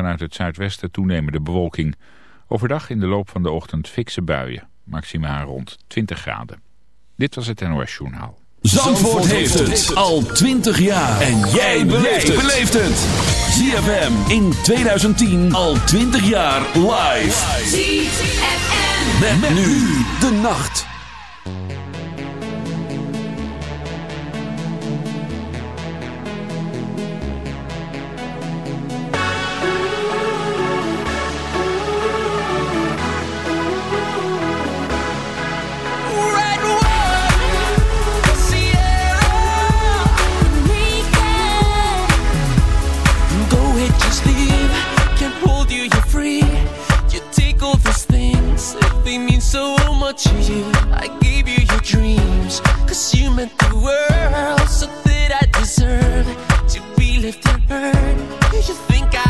vanuit het zuidwesten toenemende bewolking. Overdag in de loop van de ochtend fikse buien. Maximaal rond 20 graden. Dit was het NOS Journaal. Zandvoort, heeft het al 20 jaar. En jij beleeft het. ZFM in 2010 al 20 jaar live. ZFM. met nu de nacht. To you. I gave you your dreams. Cause you meant the world. So that I deserve to be lifted. Do you think I?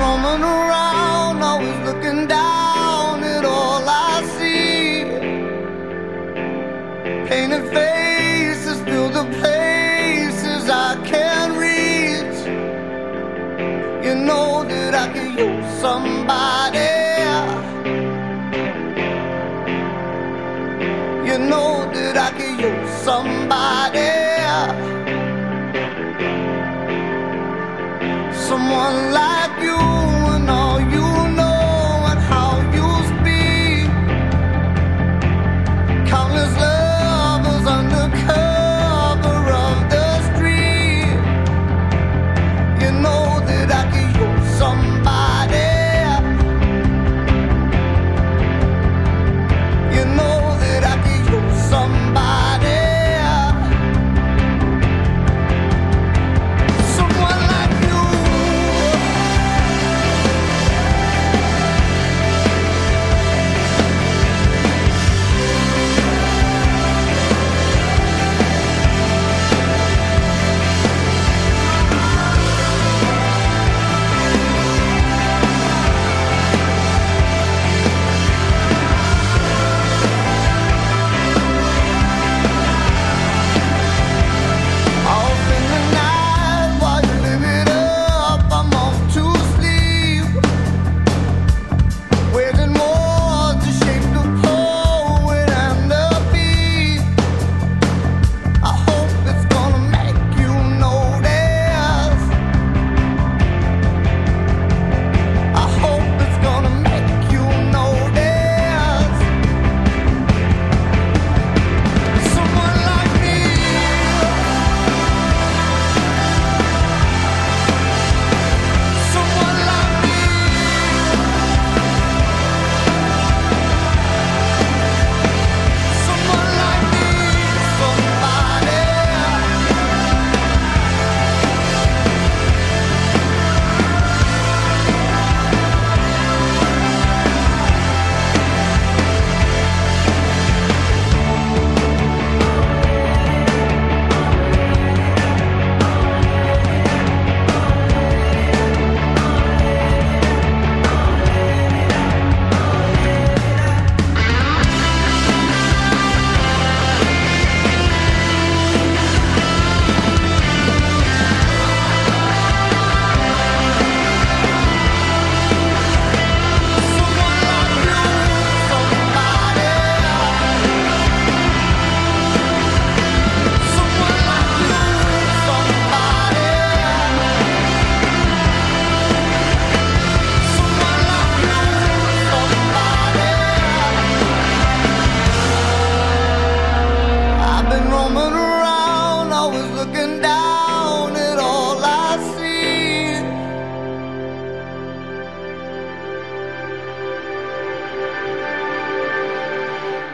roaming around, always looking down at all I see. Painted faces fill the places I can't reach. You know that I could use somebody. You know that I could use somebody. Someone like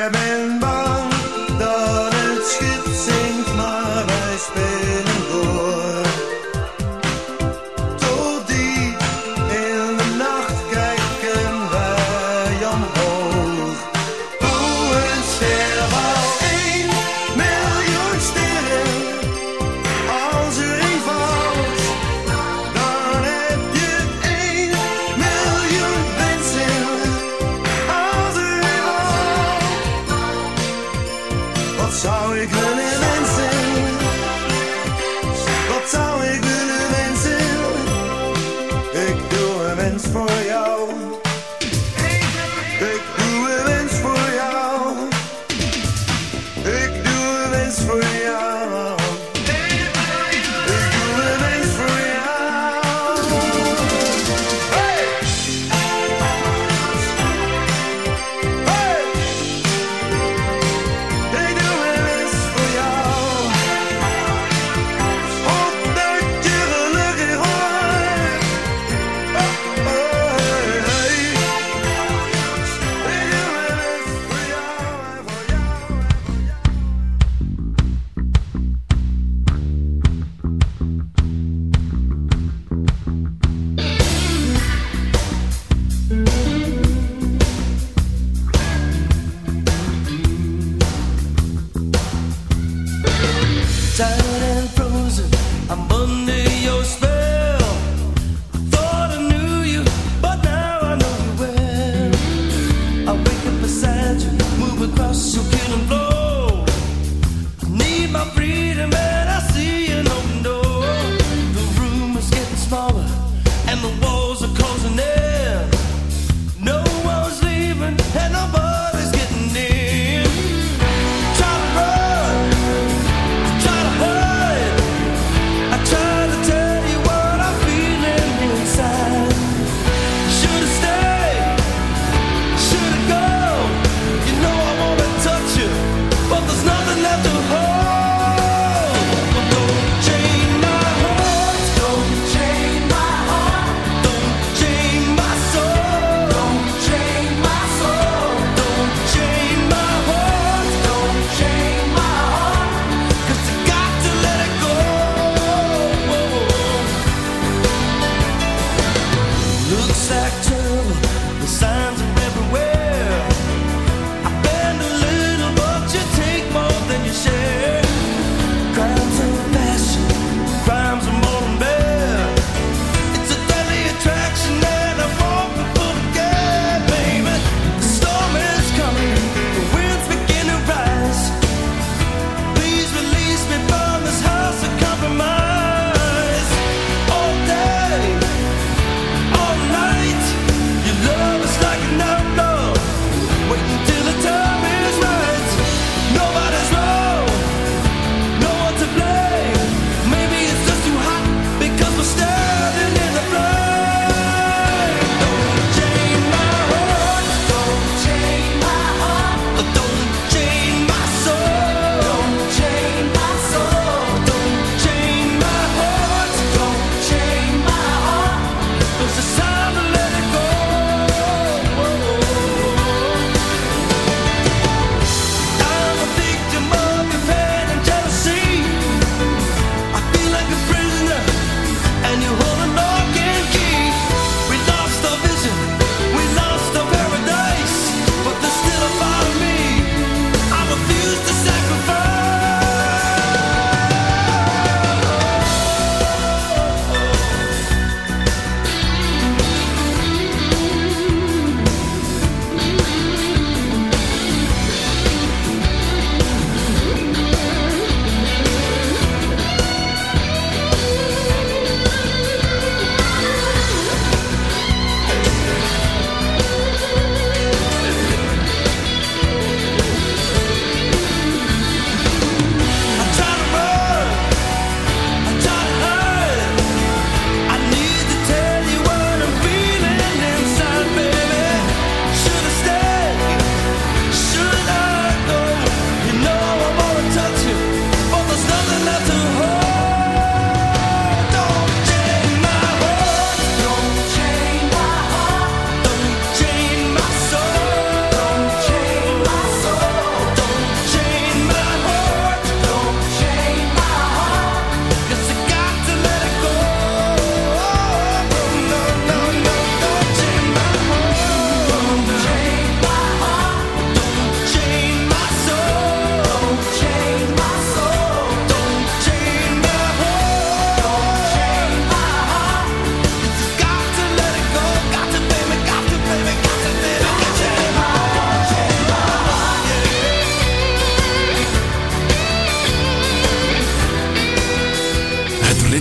cabin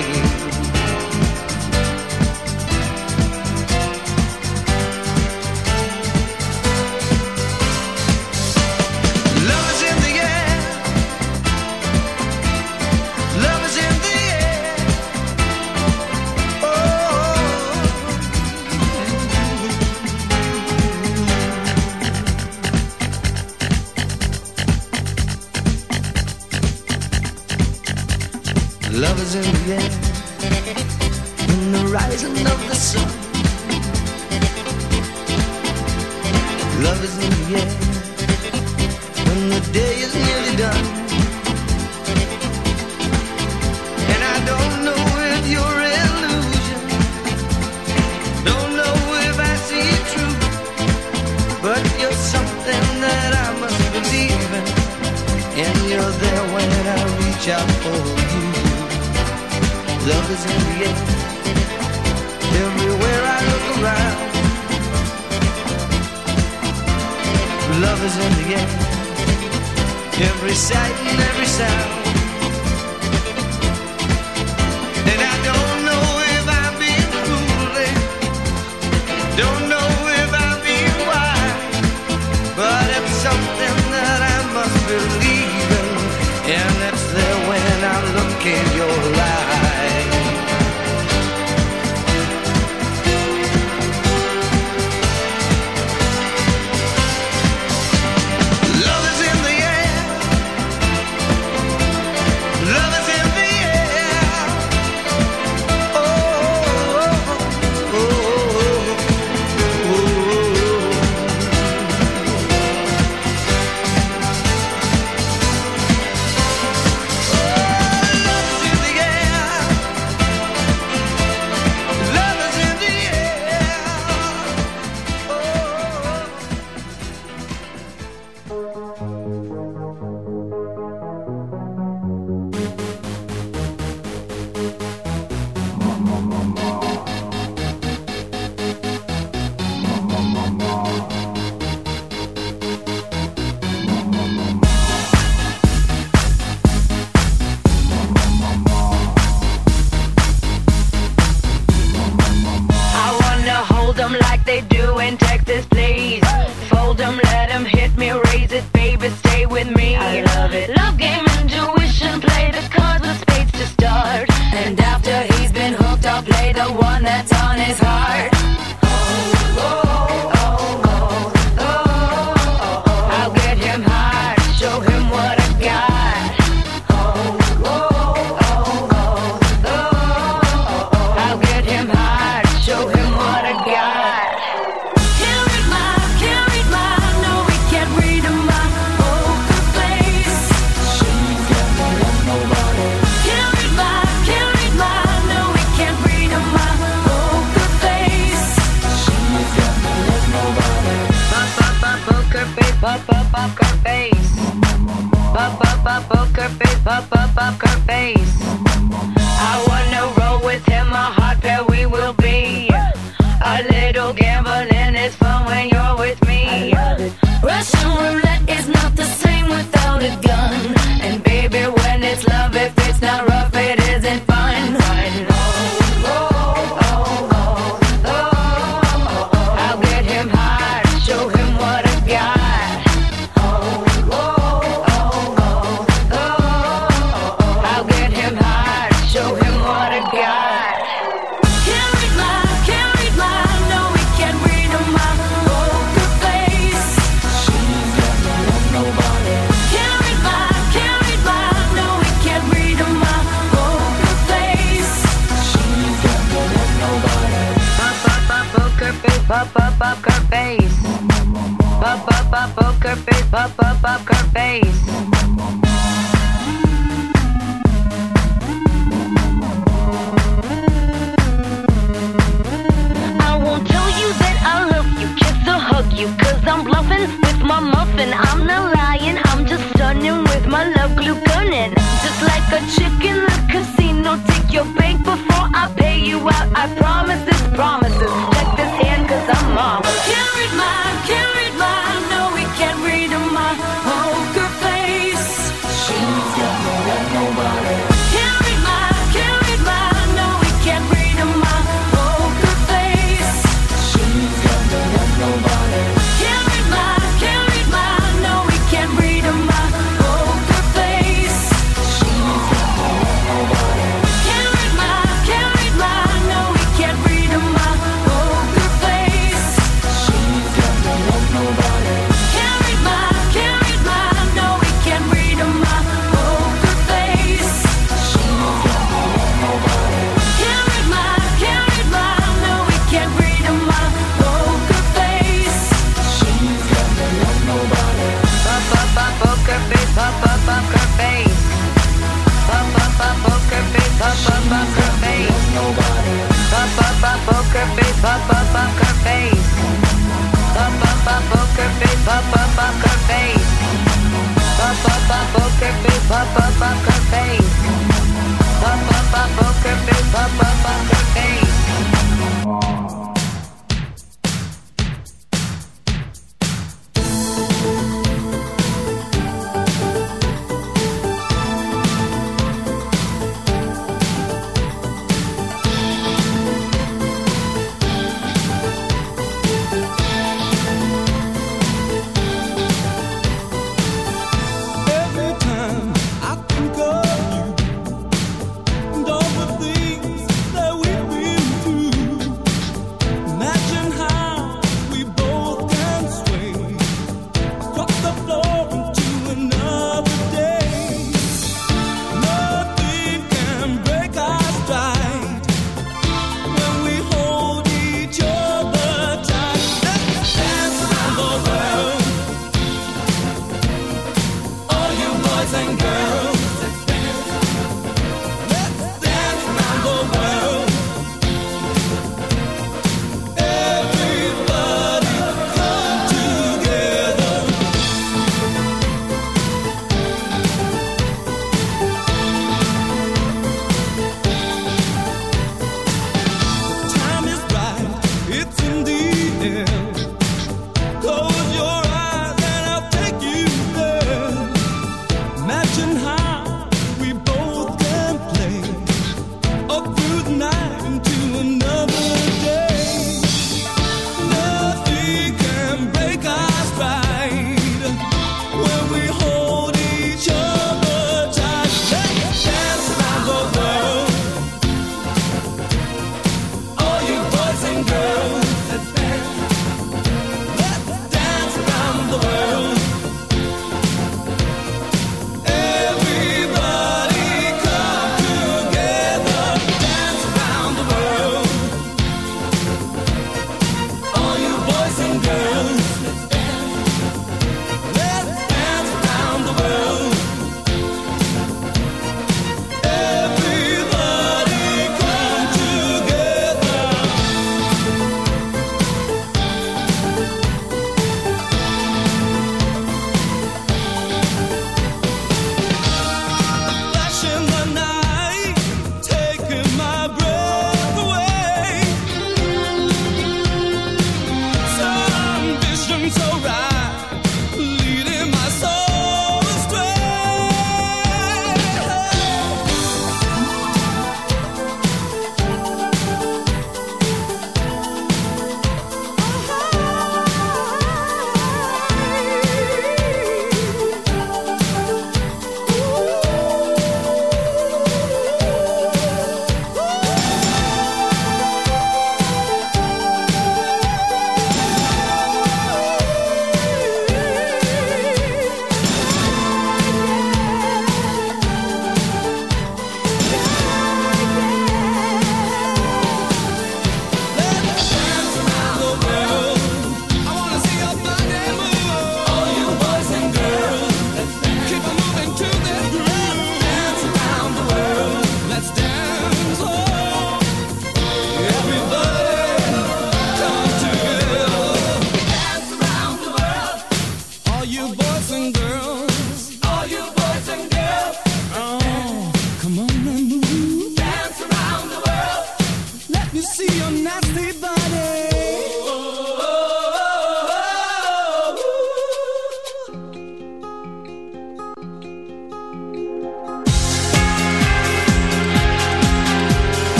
poker face. Pop up up poker face. Pop up poker face. I won't tell you that I love you, kiss or hug you, cause I'm bluffing with my muffin. I'm not lying, I'm just stunning with my love glue gunning. Just like a chick in the casino, take your bank before I pay you out. I promise this promises. Check this hand, some marvel. Can't my poker face. Pop up poker face. Pop up poker face. Pop up poker face. Pop up poker face. Pop up poker face. Pop up poker face. Pop up poker face.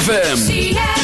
ZFM.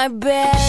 My bed.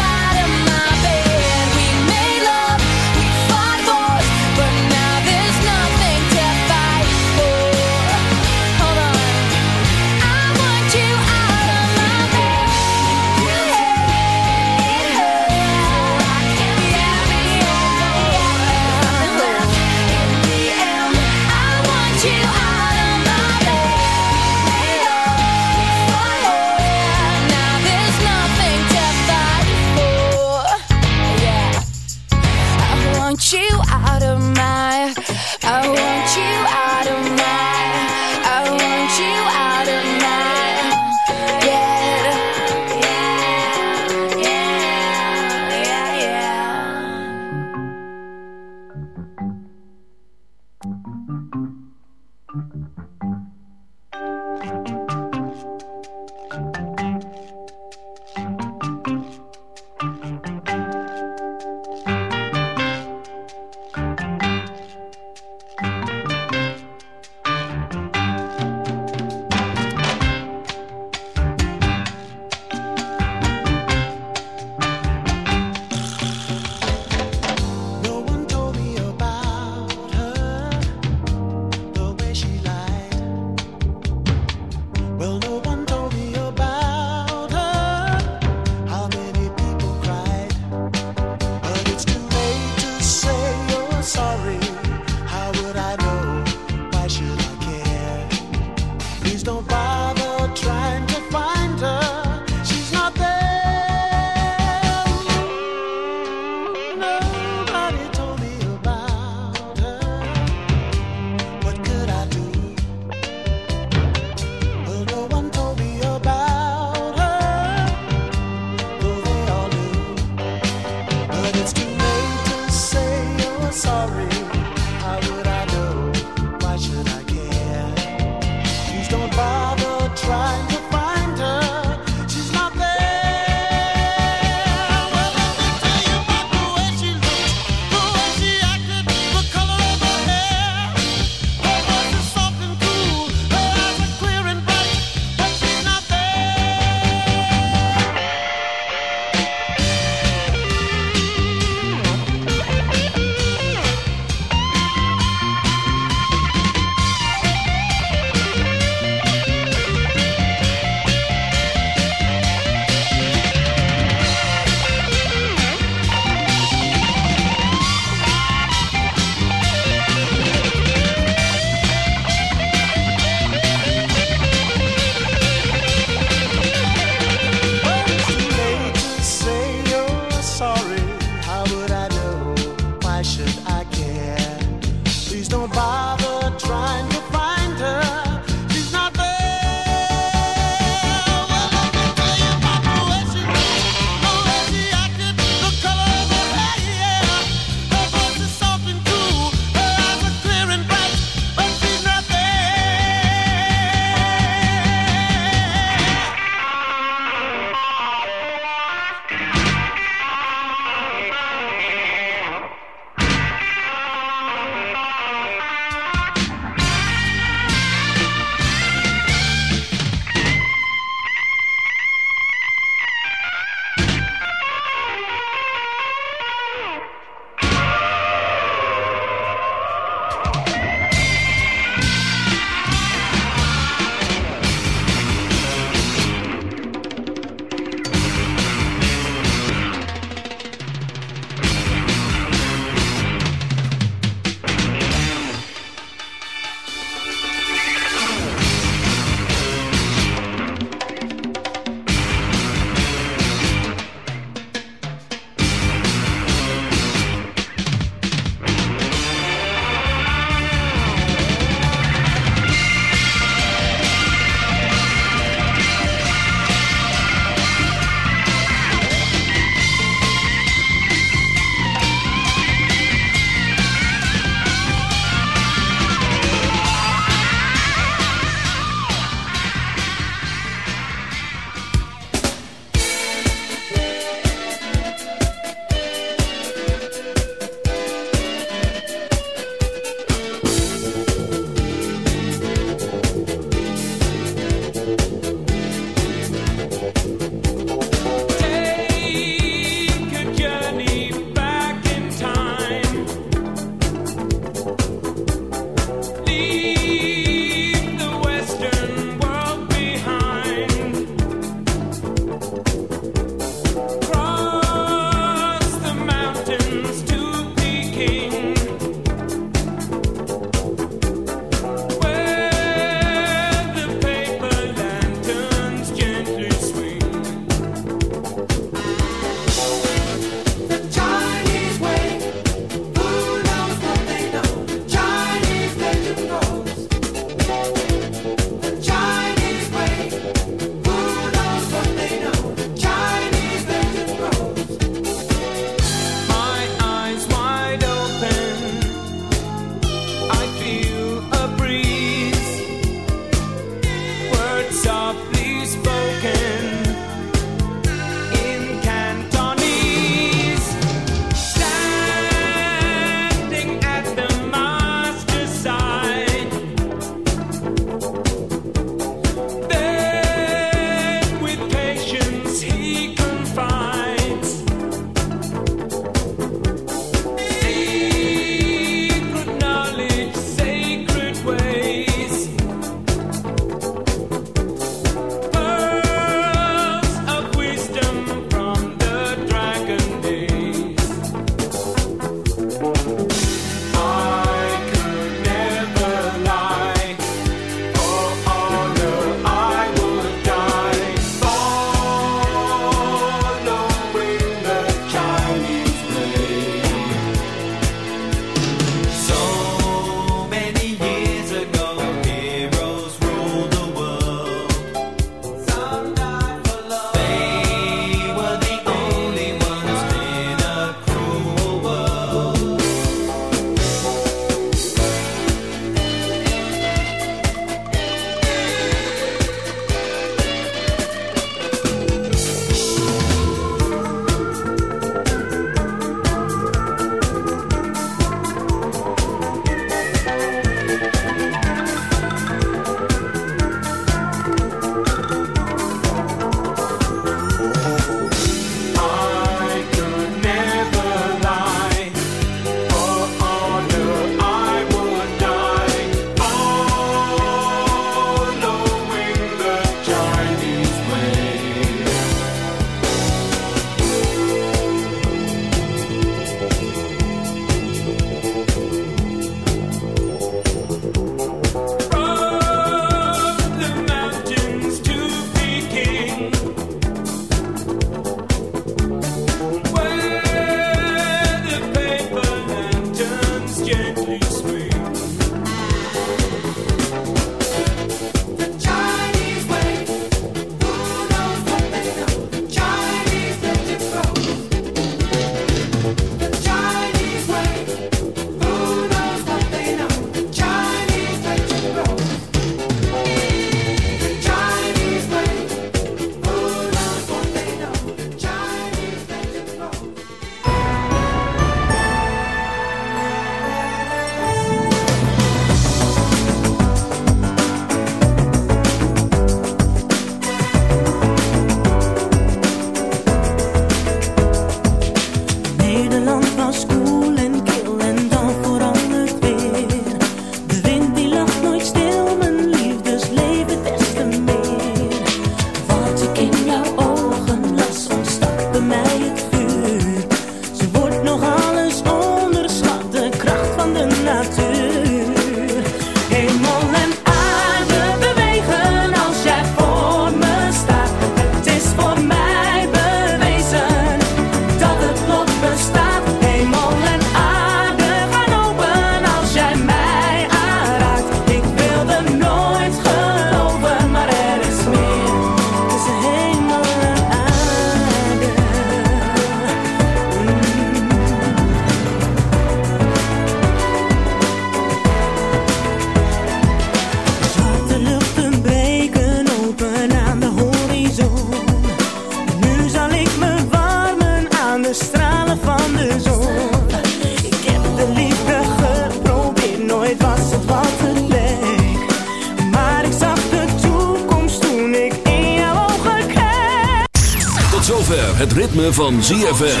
Van ZFM.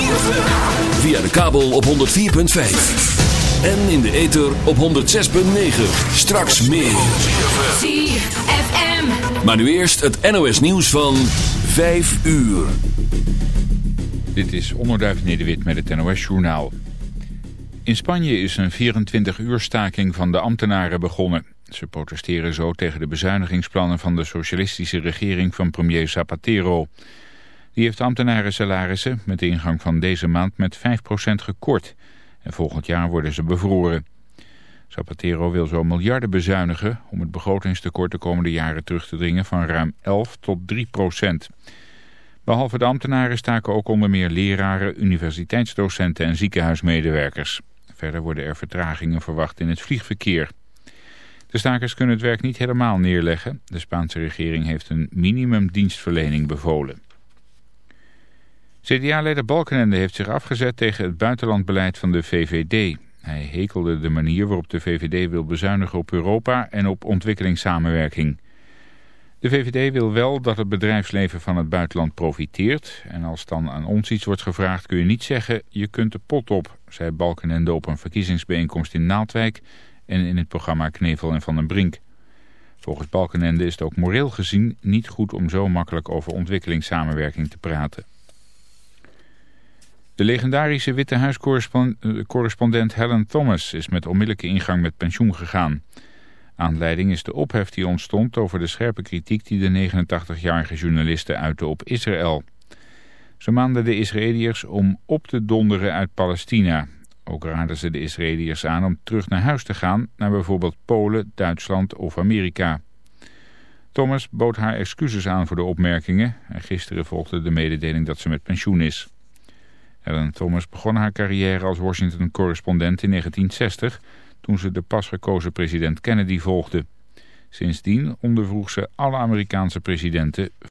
Via de kabel op 104.5. En in de ether op 106.9. Straks meer. ZFM. Maar nu eerst het NOS nieuws van 5 uur. Dit is Onderduif Nederwit met het NOS-journaal. In Spanje is een 24-uur staking van de ambtenaren begonnen. Ze protesteren zo tegen de bezuinigingsplannen van de socialistische regering van premier Zapatero. Die heeft ambtenaren salarissen met de ingang van deze maand met 5% gekort. En volgend jaar worden ze bevroren. Zapatero wil zo miljarden bezuinigen om het begrotingstekort de komende jaren terug te dringen van ruim 11 tot 3 procent. Behalve de ambtenaren staken ook onder meer leraren, universiteitsdocenten en ziekenhuismedewerkers. Verder worden er vertragingen verwacht in het vliegverkeer. De stakers kunnen het werk niet helemaal neerleggen. De Spaanse regering heeft een minimumdienstverlening bevolen. CDA-leider Balkenende heeft zich afgezet tegen het buitenlandbeleid van de VVD. Hij hekelde de manier waarop de VVD wil bezuinigen op Europa en op ontwikkelingssamenwerking. De VVD wil wel dat het bedrijfsleven van het buitenland profiteert. En als dan aan ons iets wordt gevraagd kun je niet zeggen... je kunt de pot op, zei Balkenende op een verkiezingsbijeenkomst in Naaldwijk... en in het programma Knevel en Van den Brink. Volgens Balkenende is het ook moreel gezien niet goed om zo makkelijk over ontwikkelingssamenwerking te praten. De legendarische Witte Huiscorrespondent Helen Thomas is met onmiddellijke ingang met pensioen gegaan. Aanleiding is de ophef die ontstond over de scherpe kritiek die de 89-jarige journaliste uitte op Israël. Ze maanden de Israëliërs om op te donderen uit Palestina. Ook raadden ze de Israëliërs aan om terug naar huis te gaan, naar bijvoorbeeld Polen, Duitsland of Amerika. Thomas bood haar excuses aan voor de opmerkingen en gisteren volgde de mededeling dat ze met pensioen is. Helen Thomas begon haar carrière als Washington-correspondent in 1960 toen ze de pas gekozen president Kennedy volgde. Sindsdien ondervroeg ze alle Amerikaanse presidenten